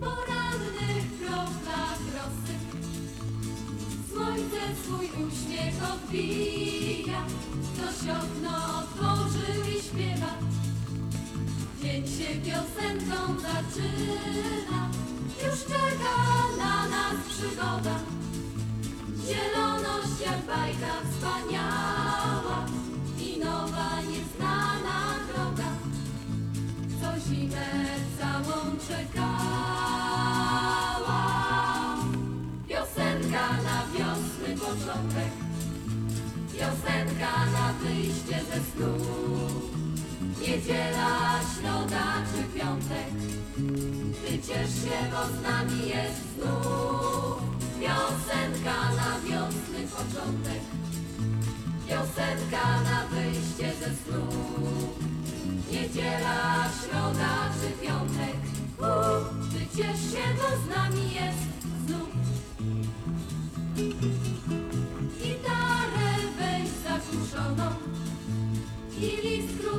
porannych kroplach rosy. Słońce swój uśmiech odbija, ktoś okno otworzył i śpiewa. Dzień się piosenką zaczyna, już czeka na nas przygoda. Zieloność jak bajka wspaniała i nowa nieznana droga co zimę początek, na wyjście ze snu. Niedziela, środa czy piątek, ty ciesz się, bo z nami jest znów. Piosenka na wiosny początek, piosenka na wyjście ze snu. Niedziela, środa czy piątek u, Ty ciesz się, bo z nami jest znów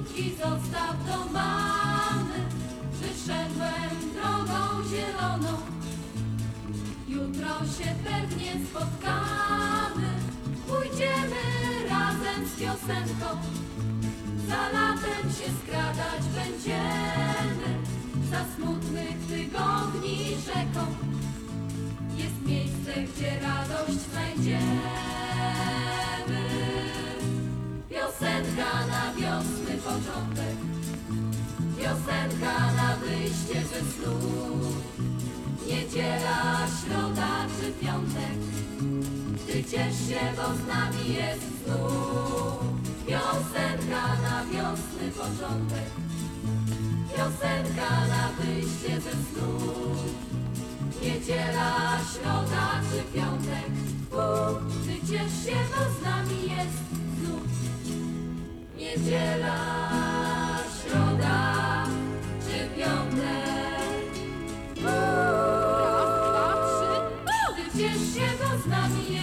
krótki zostaw do mamy. Wyszedłem drogą zieloną. Jutro się pewnie spotkamy. Pójdziemy razem z piosenką. Za latem się skradać będziemy, za smutnych tygodni rzeką. Jest miejsce, gdzie radość znajdziemy. Początek, na wyjście ze snu. Niedziela, środa czy piątek, ty ciesz się, bo z nami jest znów. Piosenka na wiosny początek, piosenka na wyjście ze snu. Niedziela, środa czy piątek, u, ty ciesz się, bo z nami jest znów. Niedziela, z nami